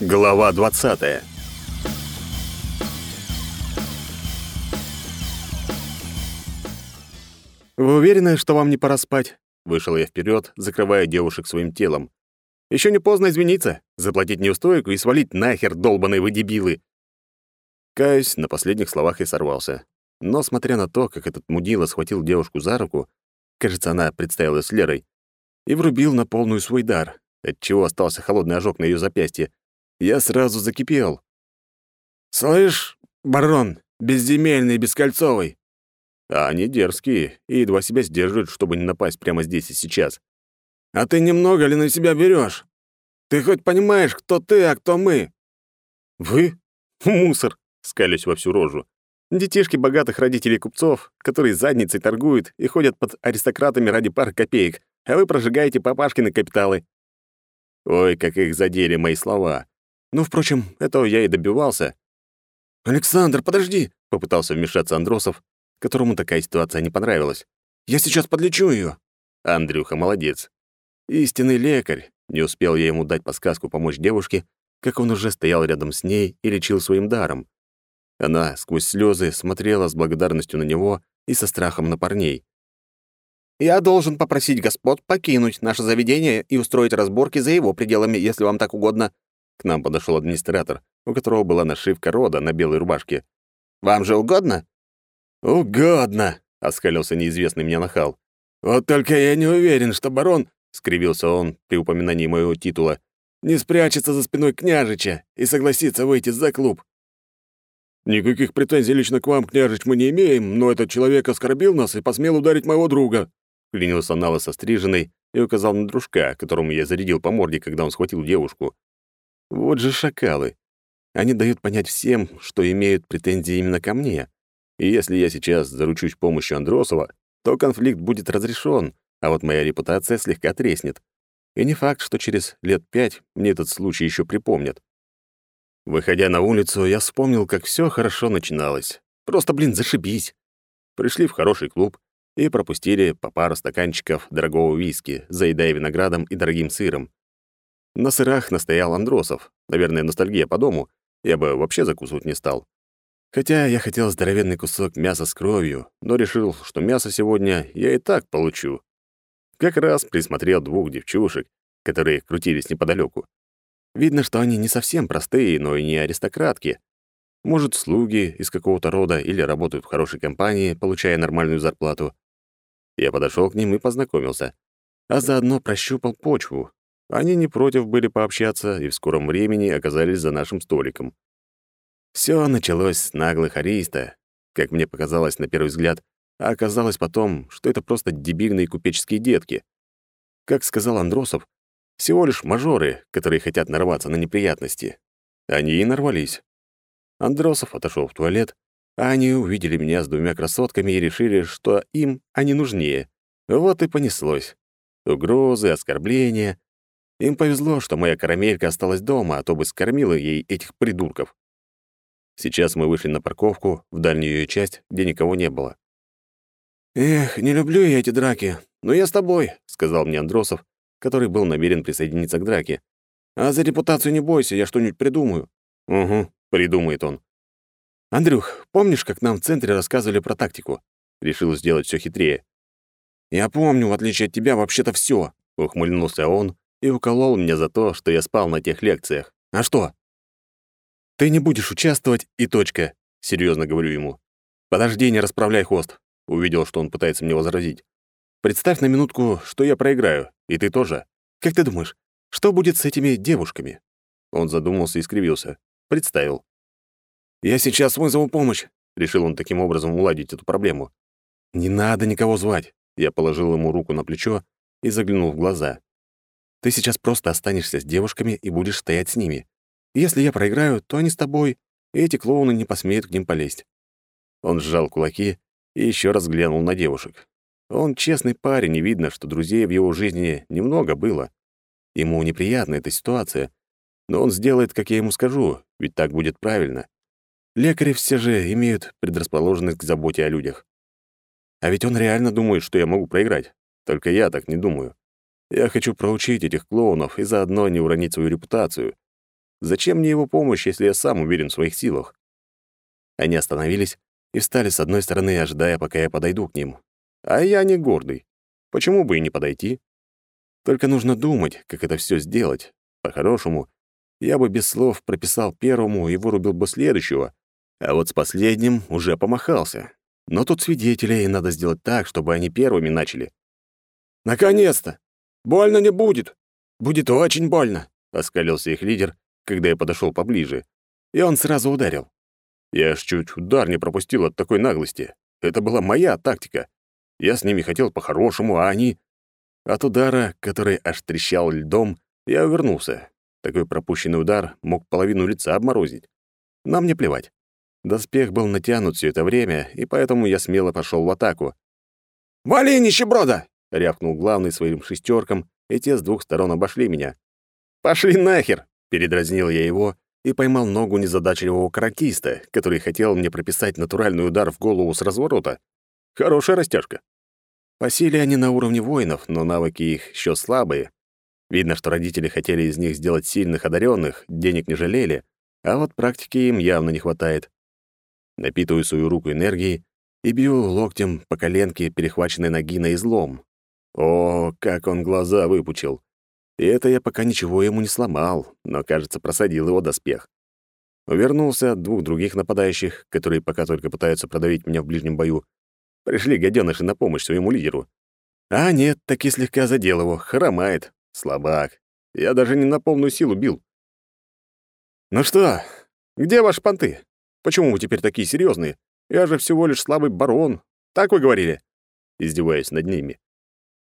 Глава 20. Вы уверены, что вам не пора спать? Вышел я вперед, закрывая девушек своим телом. Еще не поздно извиниться, заплатить неустойку и свалить нахер, долбаные вы дебилы. Каюсь, на последних словах и сорвался. Но, смотря на то, как этот мудила схватил девушку за руку, кажется, она представилась Лерой, и врубил на полную свой дар, отчего остался холодный ожог на ее запястье, я сразу закипел. «Слышь, барон, безземельный, бескольцовый!» А они дерзкие и едва себя сдерживают, чтобы не напасть прямо здесь и сейчас. «А ты немного ли на себя берешь? Ты хоть понимаешь, кто ты, а кто мы?» «Вы? Мусор!» — скалюсь во всю рожу. «Детишки богатых родителей купцов, которые задницей торгуют и ходят под аристократами ради пары копеек, а вы прожигаете папашкины капиталы». Ой, как их задели мои слова. Ну, впрочем, этого я и добивался. «Александр, подожди!» — попытался вмешаться Андросов, которому такая ситуация не понравилась. «Я сейчас подлечу ее. Андрюха молодец. Истинный лекарь. Не успел я ему дать подсказку помочь девушке, как он уже стоял рядом с ней и лечил своим даром. Она сквозь слезы смотрела с благодарностью на него и со страхом на парней. «Я должен попросить господ покинуть наше заведение и устроить разборки за его пределами, если вам так угодно», к нам подошел администратор, у которого была нашивка рода на белой рубашке. «Вам же угодно?» «Угодно», — оскалился неизвестный мне нахал. «Вот только я не уверен, что барон...» — скривился он при упоминании моего титула. «Не спрячется за спиной княжича и согласится выйти за клуб». «Никаких претензий лично к вам, княжич, мы не имеем, но этот человек оскорбил нас и посмел ударить моего друга», — клянился налысо стриженный и указал на дружка, которому я зарядил по морде, когда он схватил девушку. Вот же шакалы. Они дают понять всем, что имеют претензии именно ко мне. И если я сейчас заручусь помощью Андросова, то конфликт будет разрешен, а вот моя репутация слегка треснет. И не факт, что через лет пять мне этот случай еще припомнят. Выходя на улицу, я вспомнил, как все хорошо начиналось. Просто, блин, зашибись. Пришли в хороший клуб и пропустили по пару стаканчиков дорогого виски, заедая виноградом и дорогим сыром. На сырах настоял Андросов. Наверное, ностальгия по дому. Я бы вообще закусывать не стал. Хотя я хотел здоровенный кусок мяса с кровью, но решил, что мясо сегодня я и так получу. Как раз присмотрел двух девчушек, которые крутились неподалеку. Видно, что они не совсем простые, но и не аристократки. Может, слуги из какого-то рода или работают в хорошей компании, получая нормальную зарплату. Я подошел к ним и познакомился, а заодно прощупал почву, они не против были пообщаться и в скором времени оказались за нашим столиком. Все началось с наглых ариста, как мне показалось на первый взгляд, а оказалось потом, что это просто дебильные купеческие детки. Как сказал Андросов, всего лишь мажоры, которые хотят нарваться на неприятности. Они и нарвались. Андросов отошел в туалет, а они увидели меня с двумя красотками и решили, что им они нужнее. Вот и понеслось. Угрозы, оскорбления, им повезло, что моя карамелька осталась дома, а то бы скормила ей этих придурков. Сейчас мы вышли на парковку, в дальнюю ее часть, где никого не было. «Эх, не люблю я эти драки, но я с тобой», — сказал мне Андросов, который был намерен присоединиться к драке. «А за репутацию не бойся, я что-нибудь придумаю». «Угу», — придумает он. «Андрюх, помнишь, как нам в центре рассказывали про тактику?» Решил сделать все хитрее. «Я помню, в отличие от тебя, вообще-то все, ухмыльнулся он, и уколол меня за то, что я спал на тех лекциях. А что? Ты не будешь участвовать и точка, серьезно говорю ему. Подожди, не расправляй хвост. Увидел, что он пытается мне возразить. Представь на минутку, что я проиграю, и ты тоже. Как ты думаешь, что будет с этими девушками? Он задумался и скривился. Представил. Я сейчас вызову помощь, решил он таким образом уладить эту проблему. Не надо никого звать. Я положил ему руку на плечо и заглянул в глаза. Ты сейчас просто останешься с девушками и будешь стоять с ними. Если я проиграю, то они с тобой, и эти клоуны не посмеют к ним полезть». Он сжал кулаки и еще раз глянул на девушек. Он честный парень, и видно, что друзей в его жизни немного было. Ему неприятна эта ситуация, но он сделает, как я ему скажу, ведь так будет правильно. Лекари все же имеют предрасположенность к заботе о людях. А ведь он реально думает, что я могу проиграть. Только я так не думаю. Я хочу проучить этих клоунов и заодно не уронить свою репутацию. Зачем мне его помощь, если я сам уверен в своих силах? Они остановились и встали с одной стороны, ожидая, пока я подойду к ним. А я не гордый. Почему бы и не подойти? Только нужно думать, как это все сделать. По-хорошему, я бы без слов прописал первому и вырубил бы следующего, а вот с последним уже помахался. Но тут свидетели, и надо сделать так, чтобы они первыми начали. «Наконец-то! Больно не будет! Будет очень больно!» — оскалился их лидер, когда я подошел поближе. И он сразу ударил. Я аж чуть удар не пропустил от такой наглости. Это была моя тактика. Я с ними хотел по-хорошему, а они... От удара, который аж трещал льдом, я увернулся. Такой пропущенный удар мог половину лица обморозить. Нам не плевать. Доспех был натянут все это время, и поэтому я смело пошел в атаку. «Вали, нищеброда!» — рявкнул главный своим шестеркам, и те с двух сторон обошли меня. «Пошли нахер!» — передразнил я его и поймал ногу незадачливого каратиста, который хотел мне прописать натуральный удар в голову с разворота. Хорошая растяжка. По силе они на уровне воинов, но навыки их еще слабые. Видно, что родители хотели из них сделать сильных одаренных, денег не жалели, а вот практики им явно не хватает. Напитываю свою руку энергией и бью локтем по коленке перехваченной ноги на излом. О, как он глаза выпучил! И это я пока ничего ему не сломал, но, кажется, просадил его доспех. Увернулся от двух других нападающих, которые пока только пытаются продавить меня в ближнем бою. Пришли гаденыши на помощь своему лидеру. А нет, таки слегка задел его, хромает. Слабак. Я даже не на полную силу бил. «Ну что, где ваши понты? Почему вы теперь такие серьезные? Я же всего лишь слабый барон. Так вы говорили?» Издеваясь над ними.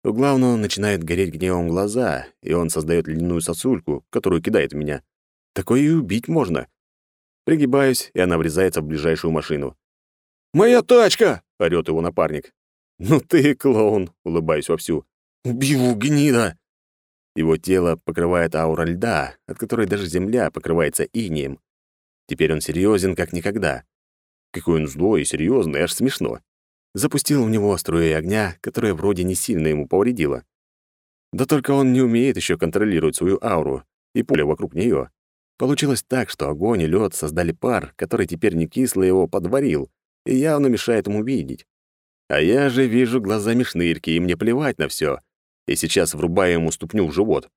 У главного начинают гореть гневом глаза, и он создает ледяную сосульку, которую кидает в меня. Такое и убить можно. Пригибаюсь, и она врезается в ближайшую машину. «Моя тачка!» — орёт его напарник. «Ну ты клоун!» — улыбаюсь вовсю. «Убью, гнида!» Его тело покрывает аура льда, от которой даже земля покрывается инием. Теперь он серьезен, как никогда. Какой он злой и серьезный, аж смешно запустил в него струей огня, которая вроде не сильно ему повредила. Да только он не умеет еще контролировать свою ауру и пуля вокруг нее. Получилось так, что огонь и лед создали пар, который теперь не кисло его подварил и явно мешает ему видеть. А я же вижу глазами шнырьки, и мне плевать на все. И сейчас врубаю ему ступню в живот.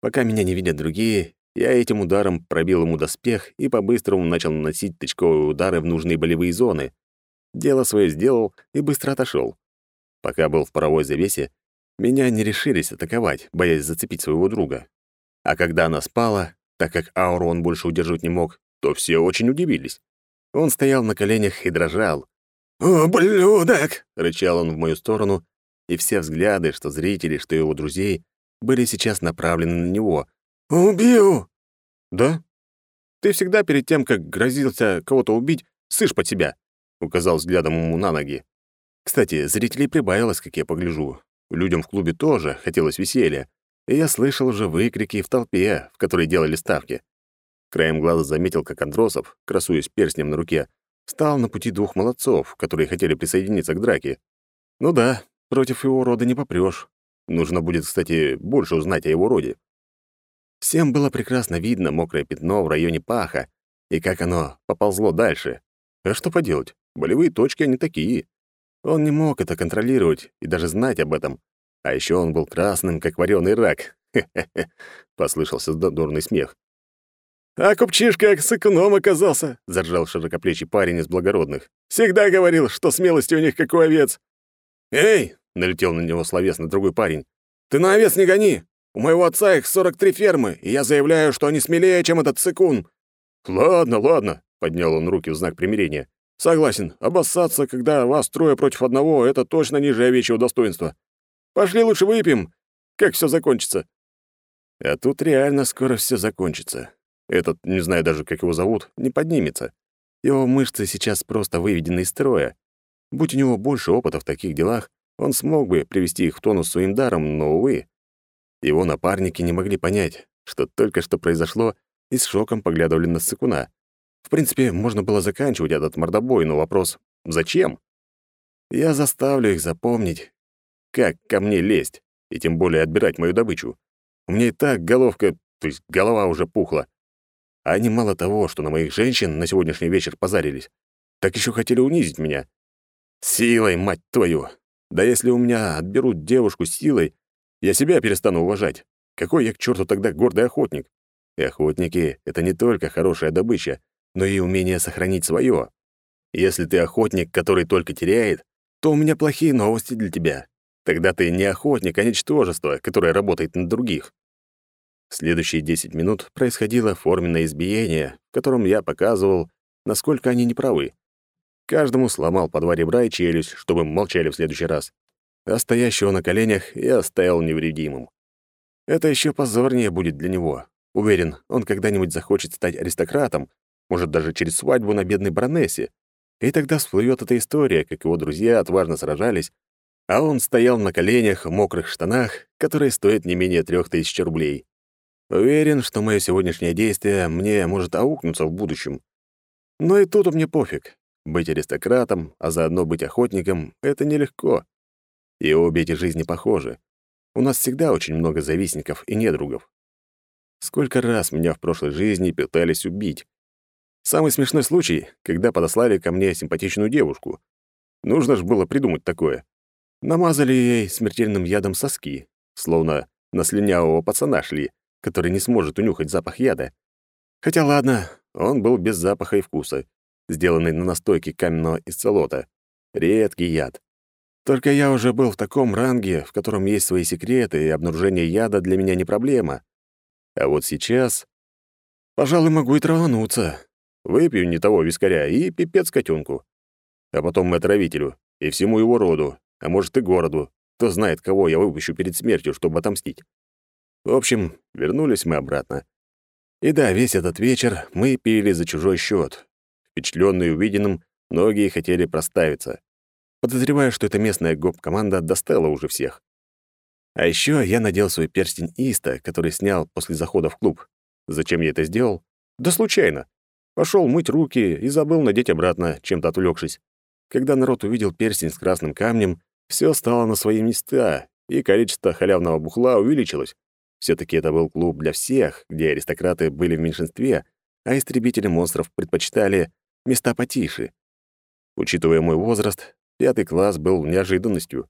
Пока меня не видят другие, я этим ударом пробил ему доспех и по-быстрому начал наносить тычковые удары в нужные болевые зоны, Дело свое сделал и быстро отошел. Пока был в паровой завесе, меня не решились атаковать, боясь зацепить своего друга. А когда она спала, так как ауру он больше удержать не мог, то все очень удивились. Он стоял на коленях и дрожал. «О, блюдок!» — рычал он в мою сторону, и все взгляды, что зрители, что его друзей, были сейчас направлены на него. «Убью!» «Да? Ты всегда перед тем, как грозился кого-то убить, сышь под себя. — указал взглядом ему на ноги. Кстати, зрителей прибавилось, как я погляжу. Людям в клубе тоже хотелось веселья, и я слышал уже выкрики в толпе, в которой делали ставки. Краем глаза заметил, как Андросов, красуясь перстнем на руке, стал на пути двух молодцов, которые хотели присоединиться к драке. Ну да, против его рода не попрёшь. Нужно будет, кстати, больше узнать о его роде. Всем было прекрасно видно мокрое пятно в районе паха и как оно поползло дальше. А что поделать? Болевые точки они такие. Он не мог это контролировать и даже знать об этом. А еще он был красным, как вареный рак. «Хе-хе-хе», — послышался дурный смех. «А купчишка с эконом оказался», — заржал широкоплечий парень из благородных. «Всегда говорил, что смелости у них как у овец». «Эй!» — налетел на него словесно другой парень. «Ты на овец не гони! У моего отца их 43 фермы, и я заявляю, что они смелее, чем этот цикун». «Ладно, ладно», — поднял он руки в знак примирения. Согласен, обоссаться, когда вас трое против одного, это точно ниже овечьего достоинства. Пошли лучше выпьем, как все закончится. А тут реально скоро все закончится. Этот, не знаю даже, как его зовут, не поднимется. Его мышцы сейчас просто выведены из строя. Будь у него больше опыта в таких делах, он смог бы привести их в тонус своим даром, но, увы. Его напарники не могли понять, что только что произошло, и с шоком поглядывали на Сыкуна. В принципе, можно было заканчивать этот мордобой, но вопрос — зачем? Я заставлю их запомнить, как ко мне лезть, и тем более отбирать мою добычу. У меня и так головка, то есть голова уже пухла. А они мало того, что на моих женщин на сегодняшний вечер позарились, так еще хотели унизить меня. Силой, мать твою! Да если у меня отберут девушку силой, я себя перестану уважать. Какой я к черту тогда гордый охотник? И охотники — это не только хорошая добыча, но и умение сохранить свое. Если ты охотник, который только теряет, то у меня плохие новости для тебя. Тогда ты не охотник, а ничтожество, которое работает на других. Следующие 10 минут происходило форменное избиение, в котором я показывал, насколько они неправы. Каждому сломал по два ребра и челюсть, чтобы молчали в следующий раз. А стоящего на коленях я оставил невредимым. Это еще позорнее будет для него. Уверен, он когда-нибудь захочет стать аристократом, может, даже через свадьбу на бедной баронессе. И тогда всплывет эта история, как его друзья отважно сражались, а он стоял на коленях в мокрых штанах, которые стоят не менее трех тысяч рублей. Уверен, что мое сегодняшнее действие мне может аукнуться в будущем. Но и тут мне пофиг. Быть аристократом, а заодно быть охотником — это нелегко. И обе эти жизни похожи. У нас всегда очень много завистников и недругов. Сколько раз меня в прошлой жизни пытались убить. Самый смешной случай, когда подослали ко мне симпатичную девушку. Нужно же было придумать такое. Намазали ей смертельным ядом соски, словно на слюнявого пацана шли, который не сможет унюхать запах яда. Хотя ладно, он был без запаха и вкуса, сделанный на настойке каменного исцелота. Редкий яд. Только я уже был в таком ранге, в котором есть свои секреты, и обнаружение яда для меня не проблема. А вот сейчас... Пожалуй, могу и травануться. Выпью не того вискаря и пипец котенку. А потом отравителю и всему его роду, а может и городу. Кто знает, кого я выпущу перед смертью, чтобы отомстить. В общем, вернулись мы обратно. И да, весь этот вечер мы пили за чужой счет. Впечатленные увиденным, многие хотели проставиться. Подозреваю, что эта местная гоп-команда достала уже всех. А еще я надел свой перстень Иста, который снял после захода в клуб. Зачем я это сделал? Да случайно. Пошел мыть руки и забыл надеть обратно, чем-то отвлекшись. Когда народ увидел перстень с красным камнем, все стало на свои места, и количество халявного бухла увеличилось. все таки это был клуб для всех, где аристократы были в меньшинстве, а истребители монстров предпочитали места потише. Учитывая мой возраст, пятый класс был неожиданностью.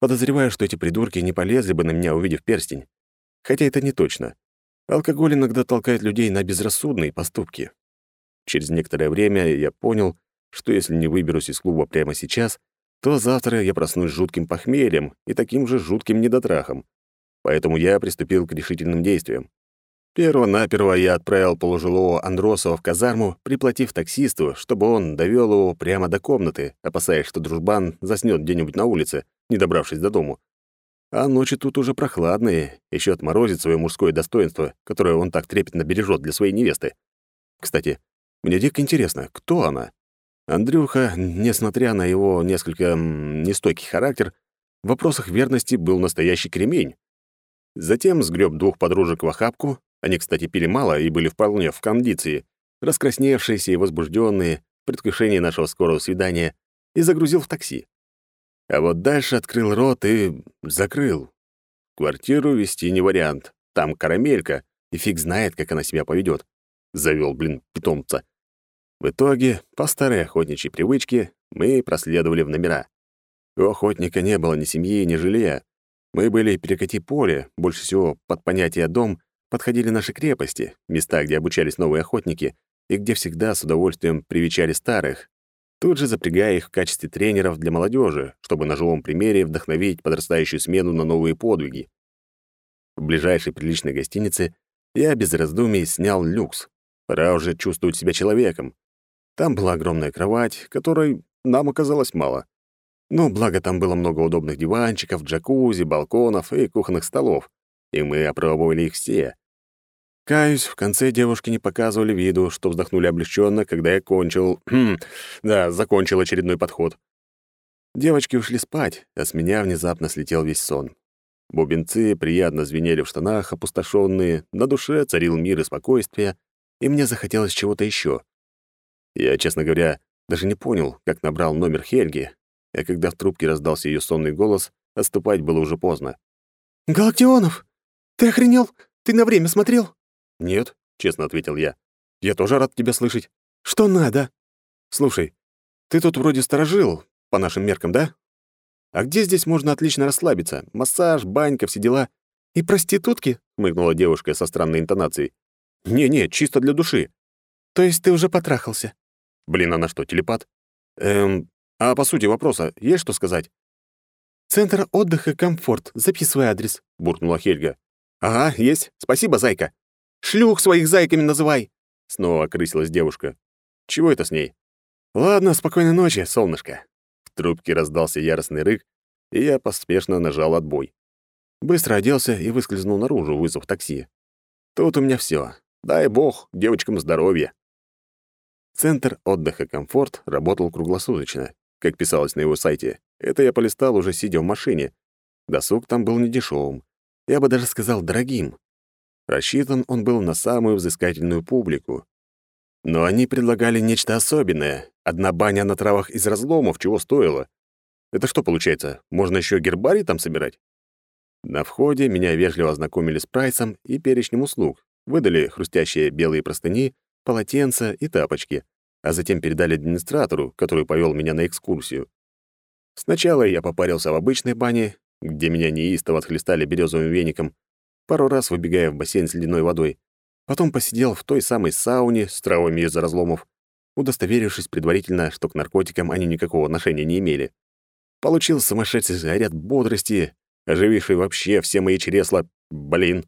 Подозреваю, что эти придурки не полезли бы на меня, увидев перстень. Хотя это не точно. Алкоголь иногда толкает людей на безрассудные поступки. Через некоторое время я понял, что если не выберусь из клуба прямо сейчас, то завтра я проснусь жутким похмельем и таким же жутким недотрахом. Поэтому я приступил к решительным действиям. Перво-наперво я отправил полужилого Андросова в казарму, приплатив таксисту, чтобы он довел его прямо до комнаты, опасаясь, что дружбан заснёт где-нибудь на улице, не добравшись до дому. А ночи тут уже прохладные, еще отморозит свое мужское достоинство, которое он так трепетно бережет для своей невесты. Кстати, мне дико интересно, кто она? Андрюха, несмотря на его несколько нестойкий характер, в вопросах верности был настоящий кремень. Затем сгреб двух подружек в охапку, они, кстати, пили мало и были вполне в кондиции, раскрасневшиеся и возбужденные, в предвкушении нашего скорого свидания, и загрузил в такси. А вот дальше открыл рот и закрыл. Квартиру вести не вариант. Там карамелька, и фиг знает, как она себя поведет. Завел, блин, питомца. В итоге, по старой охотничьей привычке, мы проследовали в номера. У охотника не было ни семьи, ни жилья. Мы были перекати поле, больше всего под понятие «дом» подходили наши крепости, места, где обучались новые охотники и где всегда с удовольствием привечали старых, тут же запрягая их в качестве тренеров для молодежи, чтобы на живом примере вдохновить подрастающую смену на новые подвиги. В ближайшей приличной гостинице я без раздумий снял люкс. Пора уже чувствовать себя человеком. Там была огромная кровать, которой нам оказалось мало. Но благо там было много удобных диванчиков, джакузи, балконов и кухонных столов, и мы опробовали их все. Каюсь, в конце девушки не показывали виду, что вздохнули облегченно, когда я кончил... да, закончил очередной подход. Девочки ушли спать, а с меня внезапно слетел весь сон. Бубенцы приятно звенели в штанах, опустошенные, на душе царил мир и спокойствие, и мне захотелось чего-то еще. Я, честно говоря, даже не понял, как набрал номер Хельги, а когда в трубке раздался ее сонный голос, отступать было уже поздно. «Галактионов, ты охренел? Ты на время смотрел?» «Нет», — честно ответил я. Я тоже рад тебя слышать. Что надо? Слушай, ты тут вроде сторожил, по нашим меркам, да? А где здесь можно отлично расслабиться? Массаж, банька, все дела. И проститутки? хмыкнула девушка со странной интонацией. Не-не, чисто для души. То есть ты уже потрахался? Блин, она что, телепат? Эм, а по сути вопроса, есть что сказать? Центр отдыха «Комфорт». Записывай адрес», — буркнула Хельга. «Ага, есть. Спасибо, зайка». «Шлюх своих зайками называй!» Снова окрысилась девушка. «Чего это с ней?» «Ладно, спокойной ночи, солнышко». В трубке раздался яростный рык, и я поспешно нажал отбой. Быстро оделся и выскользнул наружу, вызвав такси. Тут у меня все. Дай бог девочкам здоровья. Центр отдыха «Комфорт» работал круглосуточно, как писалось на его сайте. Это я полистал уже сидя в машине. Досуг там был недешевым. Я бы даже сказал дорогим. Рассчитан он был на самую взыскательную публику. Но они предлагали нечто особенное. Одна баня на травах из разломов, чего стоило. Это что получается, можно еще гербарий там собирать? На входе меня вежливо ознакомили с прайсом и перечнем услуг, выдали хрустящие белые простыни, полотенца и тапочки, а затем передали администратору, который повел меня на экскурсию. Сначала я попарился в обычной бане, где меня неистово отхлестали березовым веником, пару раз выбегая в бассейн с ледяной водой. Потом посидел в той самой сауне с травами из разломов, удостоверившись предварительно, что к наркотикам они никакого отношения не имели. Получил сумасшедший заряд бодрости, ожививший вообще все мои чресла, блин.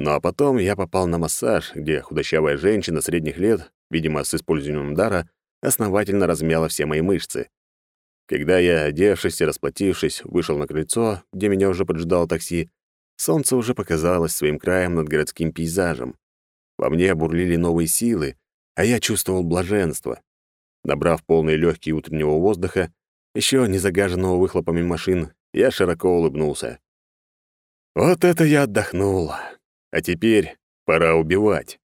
Ну а потом я попал на массаж, где худощавая женщина средних лет, видимо, с использованием дара, основательно размяла все мои мышцы. Когда я, одевшись и расплатившись, вышел на крыльцо, где меня уже поджидало такси, солнце уже показалось своим краем над городским пейзажем. Во мне бурлили новые силы, а я чувствовал блаженство. Набрав полные легкие утреннего воздуха, еще не загаженного выхлопами машин, я широко улыбнулся. Вот это я отдохнул. А теперь пора убивать.